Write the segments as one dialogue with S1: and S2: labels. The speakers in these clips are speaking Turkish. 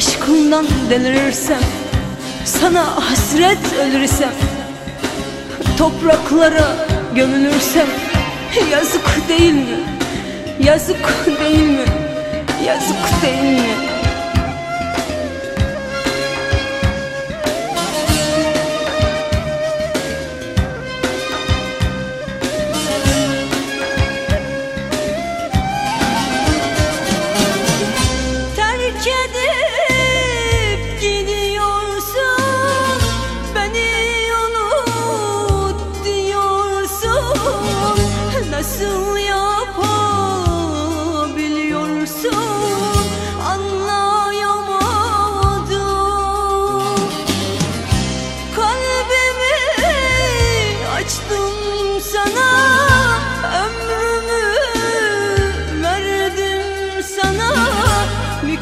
S1: aşkından delirirsem Sana hasret ölürsem Topraklara gömülürsem Yazık değil mi? Yazık değil mi? Yazık değil mi?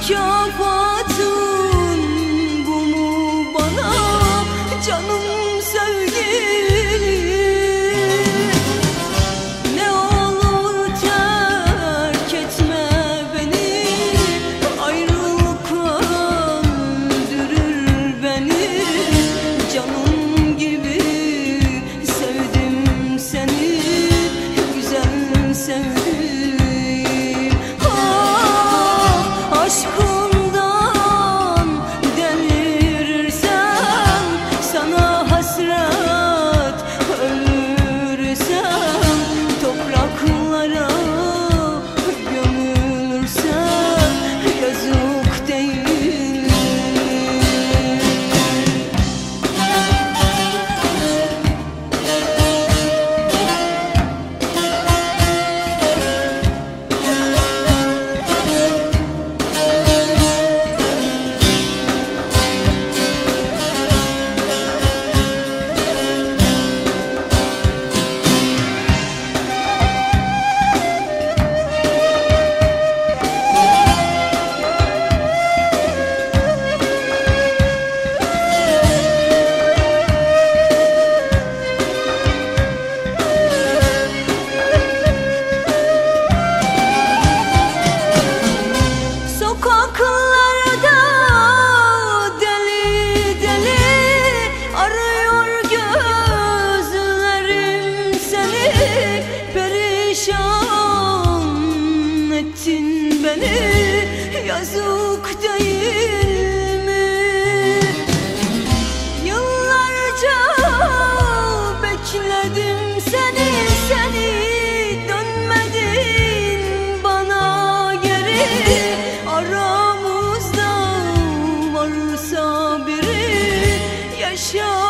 S1: Mükafatın bu mu bana? Canım sevgilim Sokaklarda deli deli arıyor gözlerim seni Perişan ettin beni yazık değil mi? Yıllarca bekledim seni show.